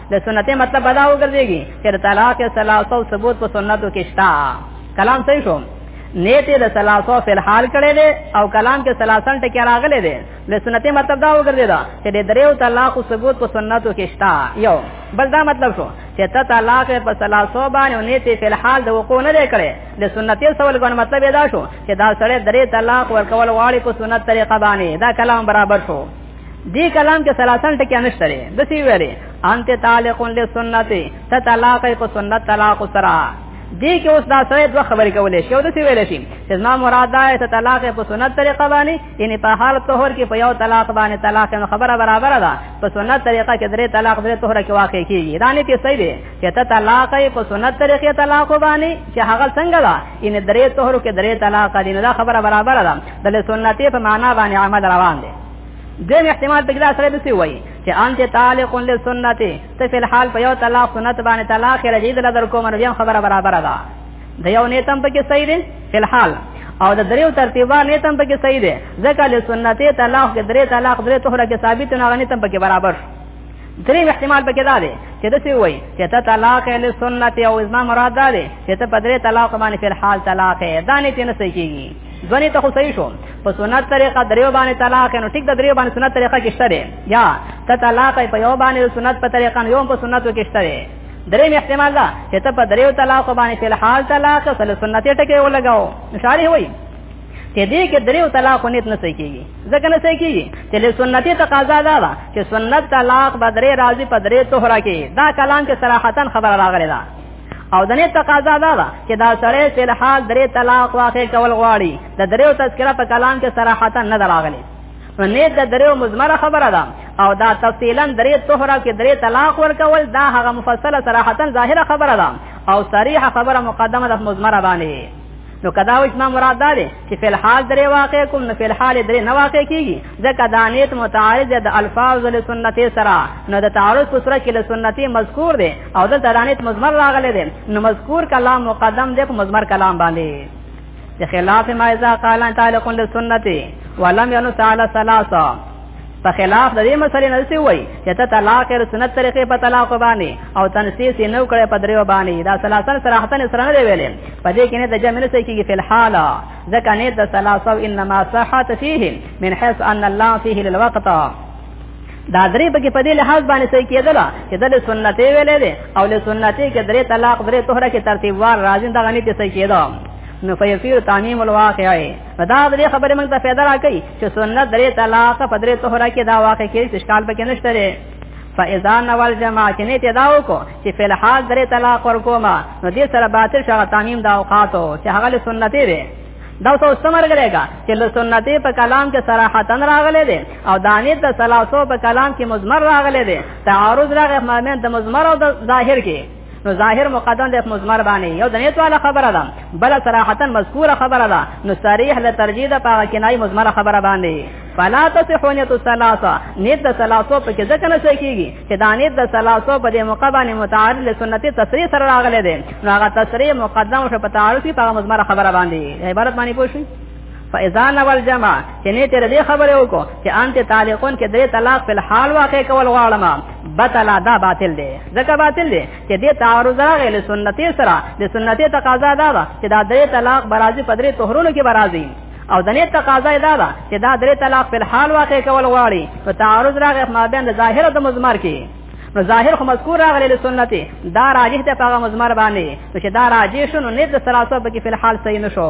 د سنت مطلب ادا وګرځيږي چې طلاق ثلاثه او ثبوت په سنتو کې شتا کلام صحیح شو نیت د ثلاثه فی الحال کړي دي او کلام کې ثلاثن ټکی راغلي دي د سنت مطلب دا وګرځي دا چې د دریو طلاق او ثبوت په سنتو کې شتا یو بل دا مطلب شو چې ته طلاق په ثلاثه باندې او نیت فی الحال د وقوع نه کړي د سنت سوال غو مطلب دا شو چې دا سره درې طلاق ورکول واړي په سنت طریقه باندې دا کلام برابر شو دې کلام کې سلاسل ټکی نشته لري د سی ویلې انت تعلق للسنت ته طلاق کو سنت طلاق سرا دې کې اوس دا سره دوه خبرې کولې شو د سی ویلې شي چې ما مراد ده ته طلاق په سنت طریقه باندې یعنی په حال طهور کې په یو طلاق باندې طلاق نو خبره برابر ده په سنت طریقه کې درې طلاق درې طهور کې واقع کیږي دا نه کې صحیح دی چې ته طلاق په سنت طریقې طلاق باندې چې هغه څنګه ده یعنی درې طهور کې درې طلاق دي نو دا خبره برابر ده د لسنتې په معنا باندې عمل روان دی دیم احتمال په ګلا سره دسی وایي چې انت طالق للسنت ته په حال په یو طلاق سنت باندې طلاق راځي د در کوم نو خبره برابر ده د یو نیتم په کې صحیح دی په حال او د دریو ترتیبا نیتم په کې صحیح دی ځکه لسنت طلاق کې درې طلاق درې طهره کې ثابت نه غنی تم په کې برابر دریم احتمال پکې دا دی چې دسی وایي چې ته طلاق له سنت او ازما مراد ده چې ته په درې طلاق باندې فل حال طلاق ده نه چې نه صحیح کیږي ځنې ته خو صحیح شو په سنت طریقه دریو باندې طلاق نو ټیک د دریو باندې سنت طریقه کې شته دی یا ته طلاق په یو باندې سنت په طریقه نو یو په سنتو کې شته دی درې احتمال دا چې ته په دریو طلاق باندې په الحال طلاق او سل سنت ټکي ولګاو نشاره وي چې دې کې دریو طلاق نیت نه صحیح کیږي ځکه نه صحیح کیږي چې له سنتي تقاضا دا ده چې سنت طلاق بدرې راځي په درې طهره کې دا کلام کې صراحتن خبر راغلی ده او د نه تقاضا دا ده چې دا سړی چې له حال درې طلاق واقع کول غواړي د دریو تذکرہ په کلام کې صراحتا نه دراغلي نو نه د دریو مزمره خبره ده او دا تفصیلا درې طهره کې درې طلاق ورکول دا هغه مفصله صراحتا ظاهره خبره ده او صریحه خبره مقدمه د مزمره باندې نو کدا وښ ما مراد ده چې په الحال درې واقع کوم نو په الحال درې نه واقع کیږي ځکه دا نیت متعارض ده د الفاظ له سنت سره نو د تعارض په سره کې له سنت مذکور ده او د درانیت مزمر راغلی ده نو مذکور کلام مقدم ده په مزمر کلام باندې د خلاف ما اذا قال تعالی کن لسنت ولم ينس على ثلاثه په خلاف د دې مسلې نه څه وایي چې ته طلاق او سنت طریقې په طلاق باندې او تنسیس نه کړې په دریو باندې دا سلاسل صراحتن سره نه ویلې په دې کې نه د جمع نه څه کېږي فل حال ځکه نه د سلاسو انما صحت فيه من حيث ان الله فيه للوقت دا درې پکې په دې لحاظ باندې صحیح کېدل چې د سنت ویلې ده او له سنت کې درې طلاق درې طهره کې ترتیب وار راځي دا غني ته صحیح کېدل نو فیصیر تعمیم الواقع دا دې خبره موږ ته فایده راکړي چې سنت درې طلاق په درې طهره کې دا واقع کې چې اشکال پکې نشته لري فاذا نوال جماعت نه ته دا وکړو چې فل حال درې طلاق ورکوما نو دې سره باطل شغه تعمیم دا اوقاتو چې هغه له سنت دی دا اوس استمر غلېګا چې له سنت په کلام کې صراحتن راغلي دي او دانې ته سلاسو په کلام کې مزمر راغلي دي تعارض راغی مامن د مزمر او د ظاهر کې نو ظاهر مقدم د مزمر باندې یو د نیت والا خبره ده بل صراحتا مذکوره خبره ده نو صریح له ترجیح د پاغه کنای مزمر خبره باندې فلا تصحونیت الثلاثه نیت د ثلاثه په کې ځکه نه کیږي چې دا نیت د ثلاثه په دې موقع باندې متعارض له سنتي تصریح سره راغلی دی نو هغه تصریح مقدم شو په تعارض کې پاغه مزمر خبره باندې عبارت باندې پوښي فاذا نوال جمع چې نه تر دې خبره وکړو چې انت طالقون کې درې طلاق په حال واقع کول غواړم بطل دا باطل دی ځکه باطل دی چې دې تعارض راغی له سنتي سره د سنتي تقاضا دا ده چې دا درې طلاق برازي په درې طهرونو کې برازي او د نیت تقاضا دا ده چې دا درې طلاق په حال واقع کول غواړي په تعارض راغی ما بین د ظاهر او د مزمر کې نو ظاهر خو مذکور راغلی له سنت دا راجح ته پاغه مزمر باندې چې دا راجح شنو نیت سره سره کې په حال صحیح نشو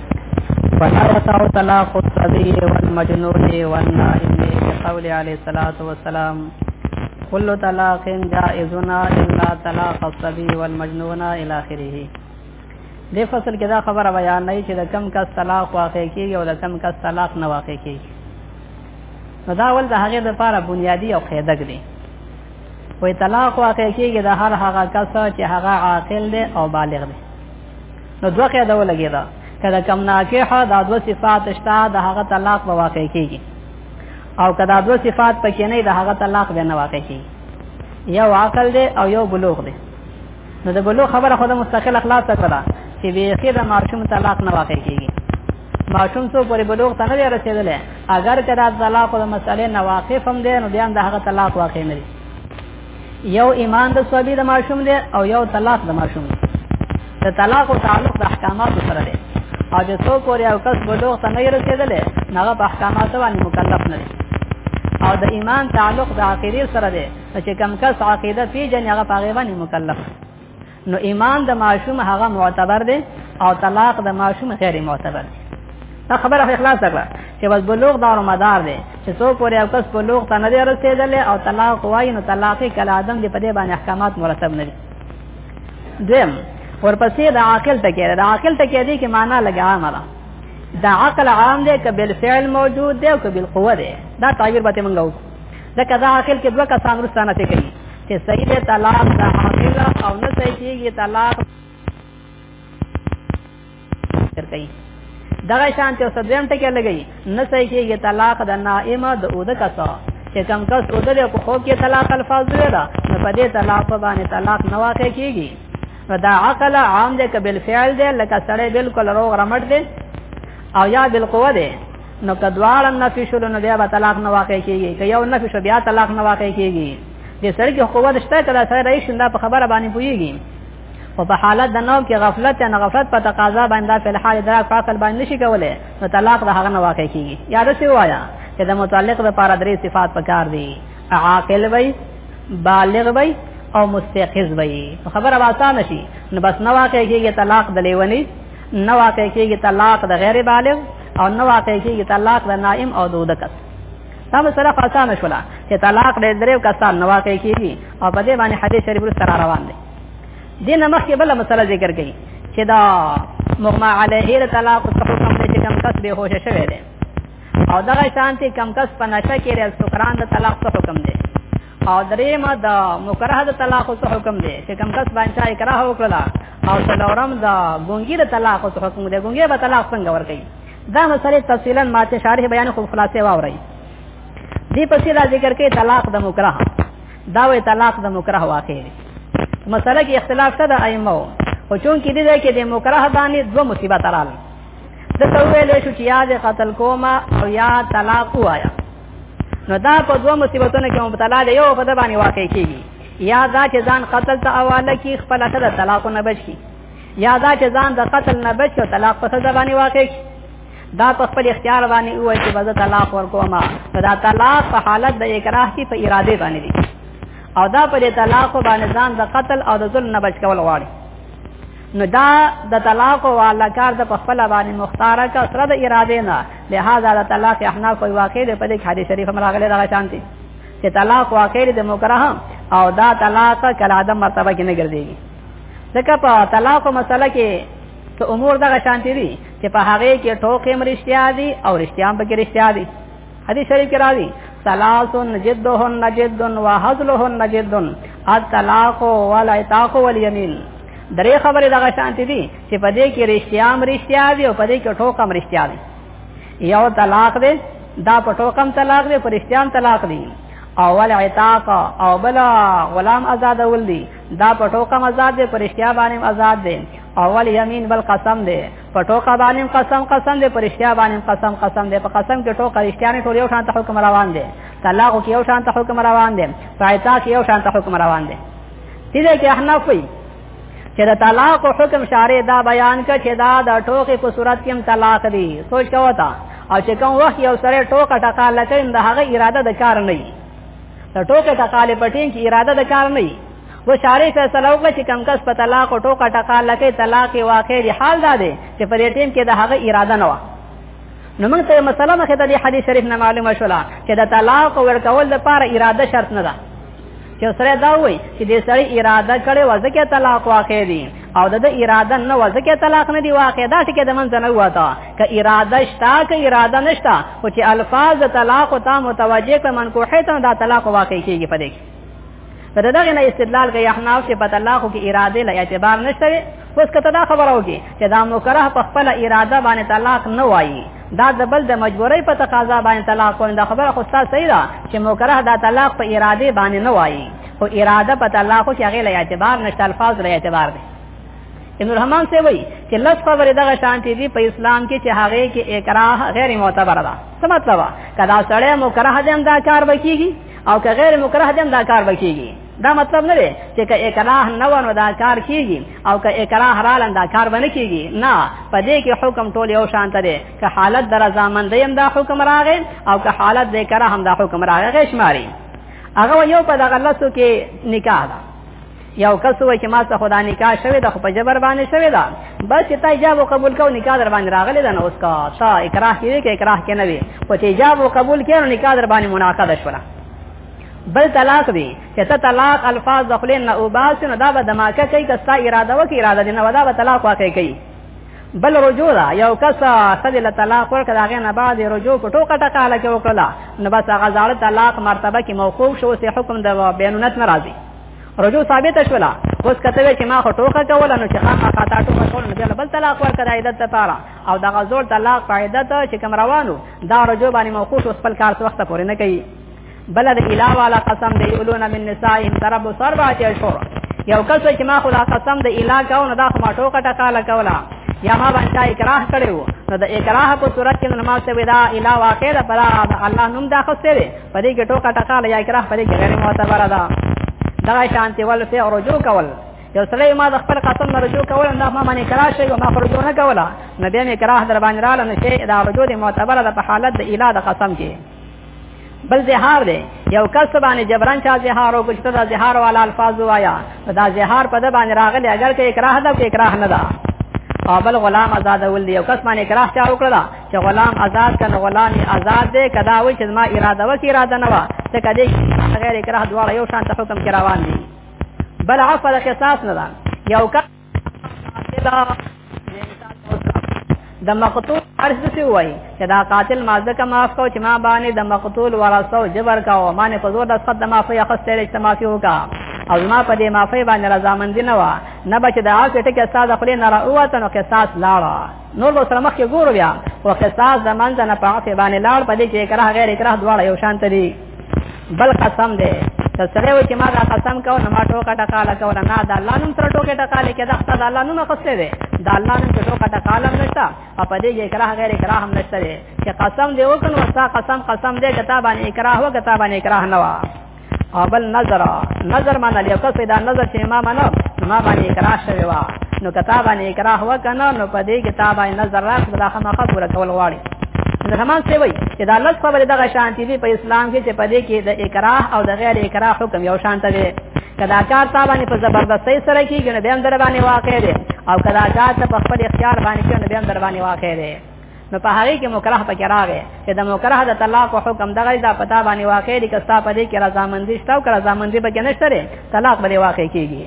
فلا يقع طلاق الصبي والمجنون والنائم بقول عليه الصلاة والسلام كل طلاق جائز إلا طلاق الصبي والمجنون إلى آخره دې فصل کې دا خبره بیان نه چې د کم کس طلاق واقع کیږي او د کم کس طلاق نه واقع کیږي نو دا ول د هغه د لپاره بنیادی او قاعده دی وې طلاق واقع کیږي د هر هغه کس چې هغه عاقل دی او بالغ دی نو دوه قاعده ولګی دا کله کم ناکح دا دوه صفات شته د هغه طلاق به واقع کیږي او کدا دوه صفات پکې نه د هغه طلاق به نه واقع کیږي یو عقل دی او یو بلوغ دی نو د بلوغ خبره خو د مستقل اخلاص څخه ده چې به کې د ماشوم طلاق نه واقع کیږي ماشوم څو پورې بلوغ ته نه دی رسیدلی اگر کدا طلاق د مسئلې نه واقف هم دی نو بیا د هغه طلاق واقع نه دی یو ایمان د صوبې د ماشوم دی او یو طلاق د ماشوم دی د طلاق او تعلق د احکاماتو سره دی او چې څو پورې او کس بلوغ ته نه رسیدل هغه په احکاماتو باندې مکلف نه دی او د ایمان تعلق د عقیده سره دی چې کم کس عقیده پیژني هغه په غیبه نه مکلف دی نو ایمان د ماشوم هغه معتبر دی او طلاق د ماشوم غیر معتبر دی دا خبره اخلاص کړه چې بس بلوغ دار مدار دی چې څو پورې او کس بلوغ ته نه رسیدل او طلاق وایي نو طلاق کله ادم دی په دې باندې احکامات مرتب نه دي دیم ورپسې د عاقل ته کېده د عاقل ته کېده کې معنا لګا عامه ده د عقل عام دی که بل فعل موجود دی او که بل قوه دی دا تعبیر به موږ وکړو دا کذا عاقل کې دوه کسان رسانه کوي چې صحیح دی طلاق د حامل او نه صحیح کېږي طلاق کوي دغه شان ته صدرم ټکی لګي نه صحیح کېږي طلاق د نائمه د اوده کسا چې کم کس اوده له خو کې طلاق الفاظ دی دا نو په دې طلاق باندې طلاق نه واقع کېږي دا عقل عام دی کبل فعل دی لکه سړی بالکل روغ رمټ دی او یا بالقوه دی نو کدوار نفی شلو نو بیا طلاق نه واقع کېږي که یو نفی شو بیا طلاق نه واقع کېږي دې سره کې قوت شته کله سره رئیس دا په خبره باندې پويږي او په حالت د نوم کې غفلت یا غفلت په تقاضا باندې په الحال ادراک په عقل باندې نشي کولای نو طلاق د هغه نه واقع کیږي یاد شي وایا چې د متعلق لپاره درې صفات پکار دي عاقل وي بالغ وي او مستيقظ وي خبره واسان شي نو بس نه واقع کیږي طلاق د لیونی نه واقع کیږي طلاق د غیر بالغ او نه واقع کیږي طلاق د نائم او دودکس دا مسله خاصانه شولا چې طلاق دې درې کسان نه واقع کیږي او په دې باندې حدیث شریف سره روان دي دین مخکې بل مسله ذکر کړي چې دا مغما علیه طلاق څه حکم دی چې کم کس به هوش شوی دی او دغه شانتي کم کس په نشه کې رل سکران د طلاق څه حکم دی او درې ما دا مکراه د طلاق څه حکم دی چې کم کس باندې اکراه وکړه او څلورم دا ګونګي د طلاق څه حکم دی ګونګي به طلاق څنګه ورکړي دا مسئله تفصیلا ما ته شارح بیان خو خلاصې واوري دې پسې را ذکر کې طلاق د مکراه دا وې طلاق د مکراه واقع دی مسله کې اختلاف شته د ائمه او چون کې دې کې د مکراه باندې دوه مصیبت رااله د تویل شو چې یاد قتل کوما او یا طلاق وایا نو دا په دوه مصیبتونو کې مبتلا دی یو په د باندې واقع کیږي یا دا چې ځان قتل ته اواله کې خپل سره طلاق نه بچي یا دا چې ځان د قتل نه بچ او طلاق په سزا باندې واقع شي دا په خپل اختیار باندې وای چې بزه طلاق ورکوما دا طلاق په حالت د اکراه کې په اراده باندې دي او دا په طلاق باندې ځان د قتل او د ظلم نه بچ کول غواړي نو دا د طلاق او علاقار د خپل باندې مختاره کا سره د اراده نه لہذا د طلاق احناف کوئی واقع دی په دې حدیث شریف هم راغلی دا شانتي چې طلاق واقع دی د مکرهم او دا طلاق کله عدم مرتبه کې نه ګرځي ځکه په طلاق مسله کې ته امور دغه شانتی دي چې په هغه کې ټوکې مرشتیا دي او رشتیا به کې رشتیا دي حدیث شریف کې راځي ثلاث جدهن جد وهزلهن جد الطلاق والعتاق واليمين درې خبرې دغه شانتی دي چې په دې کې رشتیا مرشتیا دي او په دې کې ټوکې مرشتیا دي یو طلاق دی دا په ټوکم طلاق دی پر رشتیا طلاق دی اول عتاق او بلا غلام آزاد ول دي دا پټو کم آزاد دی پرشتیا باندې آزاد دی اول یمین بل قسم دی پټو کا باندې قسم قسم دی پرشتیا باندې قسم قسم دی په قسم کې ټوکا رشتیا نه ټول یو شان ته حکم روان دی طلاق کې یو شان ته حکم روان دی فایتا کې یو شان ته حکم روان دی دې کې احناف وي چې د طلاق او حکم شارې دا بیان کړ چې دا د ټوکې په صورت کې هم طلاق دی سوچ کوه تا او چې کوم وخت یو سره ټوکا ټکا لکه د هغه اراده د کار نه د ټوکه ټقاله پټین کې اراده د کار نه وي و شارع فیصله وکړه چې کم کس په طلاق او ټوکه ټقاله کې طلاق واقع دی حال دا دی چې په دې ټیم کې د هغه اراده نه و نو موږ ته مسله مخه د حدیث شریف نه معلومه شولا چې د طلاق ورکول لپاره اراده شرط نه ده چې سره دا وای چې د سړی اراده کړي وځکه طلاق واقع دي او د اراده نه وځکه طلاق نه دی واقع دا ټکی د منځ نه وته ک اراده شتا ک اراده نشتا او چې الفاظ طلاق او تا متوجه ک من کوه ته دا طلاق واقع کیږي پدې کې دا دغه نه استدلال کوي احناف چې په طلاق کې اراده له اعتبار نشته اوس کته دا خبره وږي چې دا مکرہ په خپل اراده باندې طلاق نه وایي دا د بل د مجبورۍ په تقاضا باندې طلاق کوي دا خبره خو ستاسو صحیح ده چې مکره دا طلاق په اراده باندې نه وایي خو اراده په طلاق کې هغه له اعتبار نشته الفاظ له اعتبار دي ابن الرحمن سے وایي چې لږ خبره دغه شانتي دي په اسلام کې چې هغه کې اکراه غیر معتبر ده څه مطلب کدا سړی مکره دې دا کار وکيږي او که غیر مکره دې دا کار وکيږي دا مطلب نه دی چې که اکراه نه ونه دا کار کیږي او که اکراه رالن دا کار باندې کیږي نه په دې کې حکم ټول یو شان دی که حالت در ځامن دی هم دا حکم راغی او که حالت د اکراه هم دا حکم راغی غشماري هغه یو په دغه لاسو کې نکاح ده یو کس وای چې ما څه خدا نکاح شوی د خو په جبر باندې شوی دا بس چې تا ایجاب قبول کو نکاح در باندې راغلی دا نو اوس کا تا اکراه کیږي اکراه کې نه وي په ایجاب قبول کړي نو نکاح در باندې مناقضه شوه بل طلاق دی چې ته طلاق الفاظ د خلین نه وباس نه دا به دماکه کوي که ستا اراده وکړي اراده دې نه ودا به طلاق واقع کوي بل رجوع دا یو کس خدای له طلاق ورکړه هغه نه بعد رجوع په ټوکه ټکاله کې وکړه نو بس هغه ځاړ طلاق مرتبه کې موقوف شو سه حکم د بینونت ناراضي رجوع ثابت شولا اوس کته چې ما خټوخه کول نو چې ما خطا ټوخه کول نو بل طلاق ورکړه عیدت لپاره او دغه زول طلاق په عیدت چې کوم روانو دا رجوع باندې موقوف اوس خپل کار څو وخت پورې نه کوي بل د اله والا قسم دی یولون من نسائهم ترب سربات اشهر یو کس چې ما خدا قسم د اله کاو نه دا خو ما ټوکه ټکاله کولا یا ما باندې اکراه کړو نو د اکراه په صورت کې نو ما ته ودا اله واقع ده پر الله نوم دا خو سره په دې کې ټوکه ټکاله یا اکراه په دې کې غیر معتبر ده دا شانتی ول فی رجوع کول یو سړی ما د خپل قسم نه رجوع کول نه ما باندې کرا شي او ما رجوع نه کوله نبی مې کراه در باندې رااله نشي دا رجوع معتبر ده په حالت د اله د قسم کې بل زهار دی یو کس باندې جبران چا زهار او کچته دا زهار والا الفاظ وایا دا زهار په د باندې راغلی اگر کې اکراه ده کې اکراه نه ده او بل غلام آزاد ول دی یو کس باندې اکراه چا وکړه چې غلام آزاد کنه غلام آزاد دی کدا و چې ما اراده وکړه اراده نه و ته کدی غیر اکراه دواړه یو شان ته حکم کراوان دي بل عفو د قصاص نه ده یو کس د مقتول ارز څه وای چې دا قاتل ما ځکه معاف کو چې ما باندې د مقتول ورثو جبر کا او باندې په زور د صد ما فیا خسته اجتماع کیو کا او ما په دې ما فیا باندې رضا مند نه و نه بچ دا چې ټکه استاد خپل نه راوته نو کې ساس لاړ نور به سره مخ کې ګور بیا او کې ساس زمان نه په عفه باندې لاړ په دې چې کراه غیر کراه دواړه یو شان تدي بل قسم دی ته سره و چې ما دا قسم کو نه ما ټوکا ټکاله کو نه دا الله نوم سره ټوکا ټکاله کې دا خدای دا الله نوم خسته دی دا الله نوم ته ټوکا ټکاله نشته او په دې کې کراه غیر کراه هم نشته دی چې قسم دی وکړ نو تا قسم قسم دی کتابان اکراه و کتابان اکراه نه وا او بل نظر نظر معنی له کس دا نظر چې ما منو ما باندې اکراه شوی وا نو کتابان اکراه وکنه نو په دې کتابان نظر راځه دا خامخا پورا کول غواړي رحمان سی وای چې دا لږ خبره دغه شانتی دی په اسلام کې چې پدې کې د اکراه او د غیر اکراه حکم یو شانته دی کدا کار تا باندې په زبردستۍ سره کیږي نو بیا در باندې واقع دی او کدا کار ته په خپل اختیار باندې کیږي نو بیا در باندې واقع دی نو په هغه کې مکراه پکې راغی چې د مکراه د طلاق او حکم دغه دا پتا باندې واقع دي که ستا په دې کې رضامندي شته او که رضامندي پکې نشته طلاق به واقع کیږي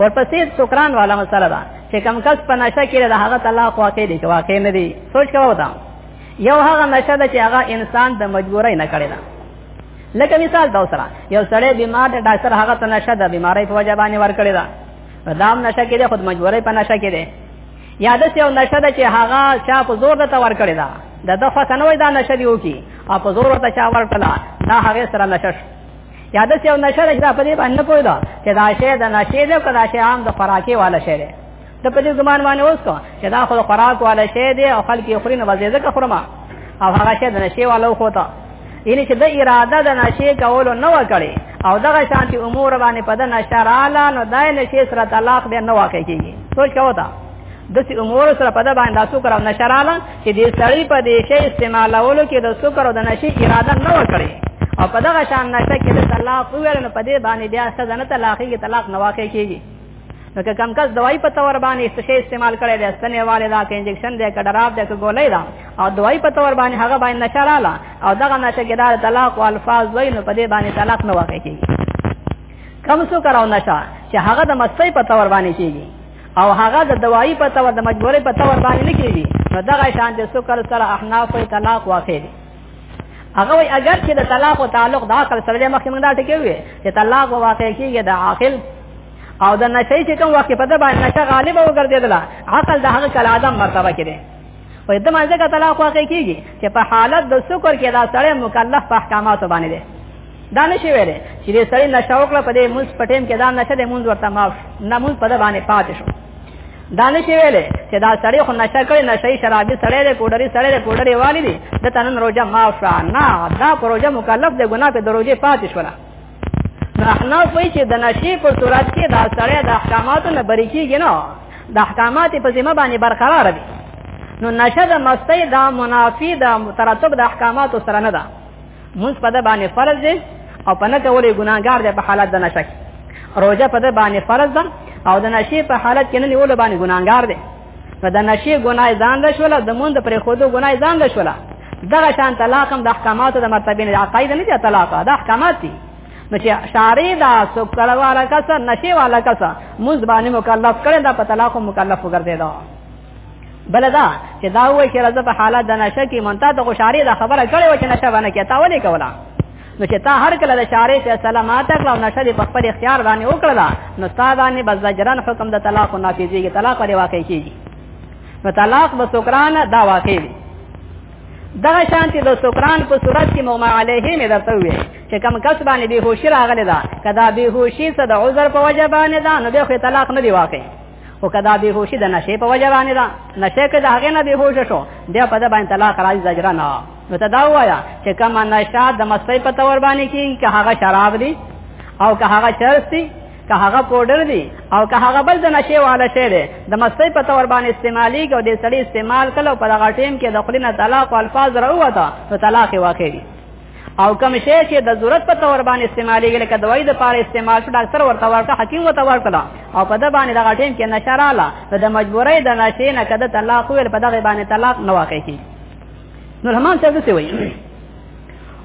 ورپسې سکران والا مسله ده چې کم کس په نشه کې د هغه تعالی خواکې دي چې واقع نه دي سوچ کوه وتا یو هغه نشه ده چې هغه انسان د مجبورۍ نه کړی ده لکه مثال دا سره یو سړی بیمار دی ډاکټر هغه ته نشه ده بیماری په وجه باندې ور کړی ده دام نشه کې ده خود مجبورۍ په نشه کې ده یا د یو نشه ده چې هغه چا په زور ده ور کړی ده د دفعه کنوي دا نشه دی وکي او په زور ته چا ور کړه دا هغه سره نشه یا د یو نشه ده چې دا په دې باندې نه پوي دا چې دا شی د نشې ده که دا شی عام د خوراکي والا شی ده د په دې ګمان باندې اوس کو چې دا خو د خوراک والا شی ده او خلک یې خوري نه وځي ځکه خورما او هغه شی د نشې والا خو ته یعنی چې د اراده د نشې کولو نه وکړي او دغه شانتي امور باندې په د نشه رااله نو دای نشې سره طلاق به نه واقع کیږي سوچ کوو د سې امور سره په دا باندې تاسو کرو نشراله چې دې سړی په دې شی استعمالولو کې د سکر او د نشي اراده نه وکړي او په دغه شان نشه کې د طلاق ویل نو په دې باندې بیا سزا نه طلاقي کې طلاق نه واقع کیږي نو که کم کس دوايي په تور باندې استشې استعمال کړي د استنې والے دا کې انجکشن دی کډه راف دی ګولې دا او دوايي په تور باندې هغه باندې نشراله او دغه نشه کې د طلاق او الفاظ وای نو په دې باندې طلاق نه واقع کیږي کم سو کراو نشه چې هغه د مستۍ په تور باندې کیږي او هغه د دوايي په تور د مجبورې په تور باندې لیکلي نو دغه شان د سکر سره احناف په طلاق واقع دي هغه وی اگر چې د طلاق او تعلق د عقل سره مخکې موږ دا ټکی وي چې طلاق واقع کیږي د عاقل او د نشي چې کوم وخت په د باندې نشه غالب وګرځیدله عقل د هغه کل ادم مرتبه کړي وې د مازه کا طلاق واقع کیږي چې په حالت د سکر کې دا سړی مکلف په احکاماتو باندې دی دا نشي ویلې چې دې سړی نشه وکړه په دې مونږ پټیم کې دا نشه دې مونږ ورته معاف نه مونږ په باندې پاتې شو دا نشي ویلې چې دا سړی خو نشه کړي نشه شرابي سړی دې کوډري سړی دې کوډري والی دي د تنن روزه معاف نه دا پروژه مکلف دې ګناه په دروځي پاتې شو نه احنا وایي چې د نشي په صورت کې دا سړی د احکاماتو نه بری کیږي نه د احکامات په ذمہ باندې برقرار دي نو نشه د مستۍ دا منافي د ترتب د احکاماتو سره نه ده مونږ په د باندې فرض دی او په نه کولې ګناګار دی په حالت د نشک روزه په د باندې فرض ده او د نشې په حالت کې نه نیول باندې ګناګار دی په د نشې ګناه ځان له شوله د مونږ پر خودو ګناه ځان له شوله دغه شان طلاق هم د احکاماتو د مرتبه نه عقاید نه دي طلاق دا احکامات دي نو چې شارې دا سوکړه والا کسه نشې والا کسه مونږ باندې مکلف کړي دا په طلاق مکلف وګرځي دا بلدا چې دا وای چې راځه په حالت د نشه کې مونته ته خوشاله دا خبره کړې و چې نشه باندې کې تا ولې کولا نو چې تا هر کله د شارې ته سلامات کړو نشه دې په خپل اختیار باندې وکړه نو تا باندې بس ځجران حکم د طلاق او نافذيږي طلاق لري واقع کیږي نو طلاق به سکران دا واقع دی دغه شانتی د سکران په صورت کې مغما علیه نه درته وي چې کم کس باندې به هوشي راغلی دا کدا به هوشي صد عذر په وجه باندې دا نو به طلاق نه دی واقع او کدا به هوشي د نشه په وجه باندې دا نشه کې د هغه نه به هوش شو بیا په دې باندې طلاق راځي زجر نه نو ته دا وایا چې کوم نشه د مستۍ په تور باندې کې که هغه شراب دي او که هغه چرس دي که هغه پودر دي او که هغه بل د نشه والا شی دی د مستۍ په تور باندې استعمالي او د سړي استعمال کله په دغه ټیم کې د خپل نه طلاق او الفاظ راوته نو طلاق واقع دي او کوم شی چې د ضرورت په تور باندې استعمالېږي لکه دوايي د پاره استعمال شو ډاکټر ورته ورته حکیم ورته ورته او په د باندې دغه ټیم کې نشراله د مجبورۍ د نشې نه کده طلاق ویل په دغه باندې طلاق نه واقع کی نو رحمان څه څه وایي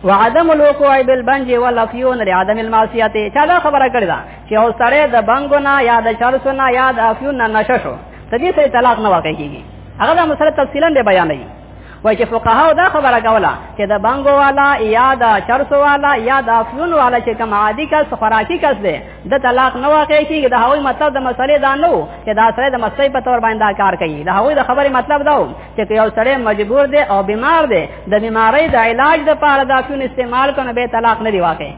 وعدم الوقوع بالبنج والافيون لعدم المعصيه چا دا خبره کړی دا چې او سړی د بنګو نه یا د چرسو نه یا د افیون نه نشه شو ته دې سره طلاق نه واقع کیږي هغه دا مسله تفصیلا به بیانوي وای چې فقهاو دا خبره کوله چې د بنګو والا یا د چرسو والا یا د افلون والا چې کوم عادي کس خوراکي کس دی د طلاق نه واقع کیږي د هغوی مطلب د مسلې دا نه وو چې دا سره د مسلې په تور باندې کار کوي د هغوی د خبرې مطلب دا وو چې یو سړی مجبور دی او بیمار دی د بیماری د علاج د پاره د افلون استعمال کنه به طلاق نه دی واقع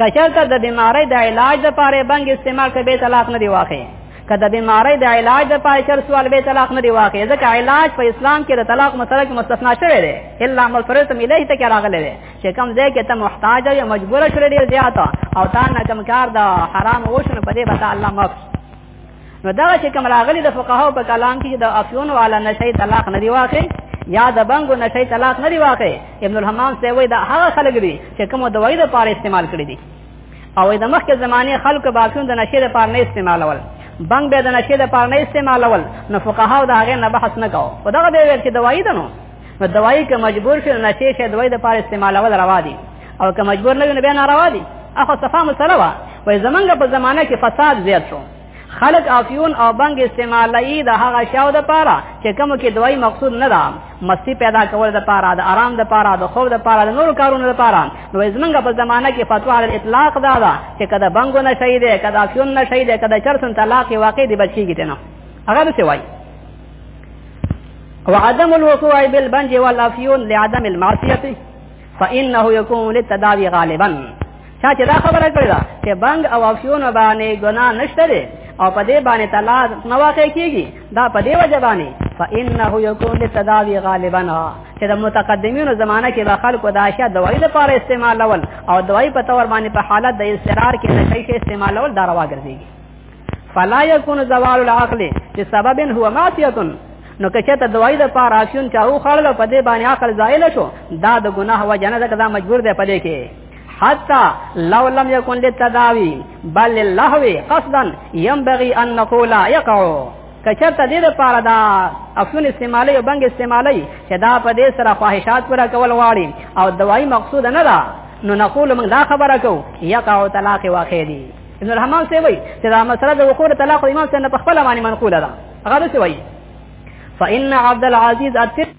کچرته د بیماری د علاج د پاره بنګ استعمال کبه طلاق نه دی واقع که د بیماری د علاج د پاره چر سوال به طلاق نه دی واقع ځکه علاج په اسلام کې د طلاق مسله کې مستثنا شوی دی الا مفرط ملي ته کې راغلی دی چې کوم ځای کې ته محتاج یا مجبور شې ډیر زیات او تا نه کوم کار د حرام وښنه په دې به الله معاف نو دا چې کوم راغلی د فقهاو په کلام کې د افیون والا نشي طلاق نه دی واقع یا د بنګو نشي طلاق نه دی واقع ابن الحمام سوي دا هغه خلک دي چې کوم دوايي د پاره استعمال کړی دي او د مخکې زمانه خلکو بافیون د نشه لپاره نه استعمالول بنګ به د نشه لپاره نه استعمالول نو فقهاو دا هغه نه بحث نه کاو په دغه به ویل چې دوايي ده نو نو دوايي که مجبور شي نشه شي دوايي د لپاره استعمالول روا دي او که مجبور نه وي نو بیا ناروا دي اخو صفه مسله وا وای زمونږ په زمانه کې فساد زیات شو خلق افیون او بنګ استعمالي د هغه شاو د پاره چې کوم کې دوای مقصود نه ده مستی پیدا کول د پاره د آرام د پاره د خوب د پاره د نور کارونو د پاره نو زمونږ په زمانہ کې فتوا علی الاطلاق دا ده چې کله بنګ نه شي ده کله افیون نه شي ده کله چرسن طلاق واقع دی بچی کې نه هغه به وایي وعدم الوقوع بالبنج والافيون لعدم المعصيه فانه يكون للتداوي غالبا چا چې دا خبره کړې ده چې بنګ او افیون باندې ګناه نشته ده او په دې باندې طلاق نه واقع کیږي دا په دې وجه باندې فانه یکون للتداوی غالبا چې د متقدمینو زمانہ کې به خلکو دا اشیاء دوايي لپاره استعمالول او دوايي په تور باندې په حالت د استقرار کې نشي کې استعمالول دا روا ګرځي فلا یکون زوال العقل چې سبب هو معصیه نو کچه ته دوايي د پاره افیون چاو خړل په دې باندې عقل زائل شو دا د ګناه وجنه ده کدا مجبور دی په دې کې حتى لو لم يكن للتداوي بل للهو قصدا ينبغي ان نقول يقع کچرته دې لپاره دا افیون استعمالي او بنګ استعمالي چې دا په دې سره خواهشات پوره کول غواړي او دوايي مقصود نه ده نو نقول موږ دا خبره کو یقع طلاق واقع دي ابن الرحمن سی وای چې دا مسله د وقوع طلاق امام سن په خپل باندې منقوله ده هغه سی وای فإن عبد العزيز الترمذي